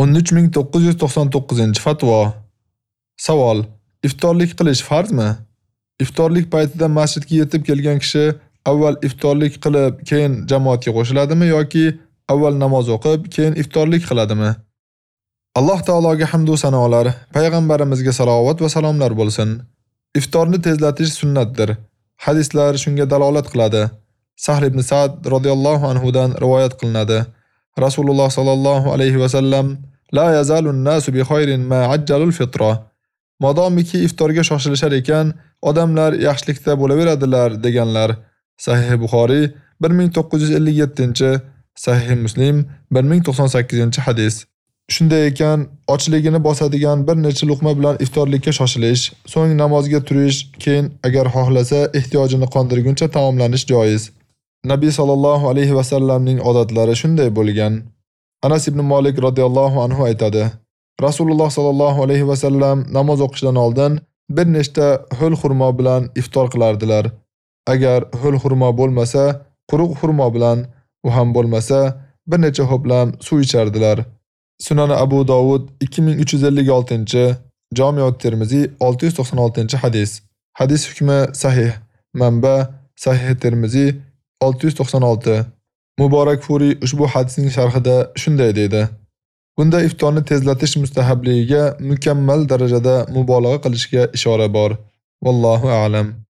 13999-fatvo. Savol: Iftorlik qilish farzmi? Iftorlik paytida masjidga yetib kelgan kishi avval iftorlik qilib, keyin jamoatga qo'shiladimi yoki avval namoz o'qib, keyin iftorlik qiladimi? Alloh taologa hamd va sanolar, payg'ambarimizga salovat va salomlar bo'lsin. Iftorni tezlatish sunnatdir. Hadislar shunga dalolat qiladi. Sahl ibn Sa'd radhiyallohu anhu dan rivoyat qilinadi. Rasululloh sallallohu alayhi va sallam La yazalun nasu bi khayrin ma ajjalul fitra. Modomiki iftorga shoshilishar ekan, odamlar yaxshilikda bo'laveradilar deganlar. Sahih Buxoriy 1957, Sahih Muslim 1098-hadis. Shunday ekan, ochligini bosadigan bir necha luqma bilan iftorlikka shoshilish, so'ng namozga turish, keyin agar xohlasa ehtiyojini qondirguncha taomlanish joiz. Nabiy sallallohu alayhi va sallamning odatlari shunday bo'lgan. Anas ibn Malik radhiyallohu anhu aytadi: Rasululloh sallallohu alayhi va sallam namoz o'qishdan oldin bir nechta ho'l xurmo bilan iftor qilardilar. Agar ho'l xurmo bo'lmasa, quruq xurmo bilan, u ham bo'lmasa, bir necha ho'plam suv ichardilar. Sunan Abu Dovud 2356-chi, Jami' Tirmizi 696-hadis. Hadis hukmi sahih. Manba Sahih Tirmizi 696. Muborak Furi ushbu hadisning sharhida shunday dedi: Bunda iftorni tezlatish mustahabligiga mukammal darajada mubolag'a qilishga ishora bor. Vallohu a'lam.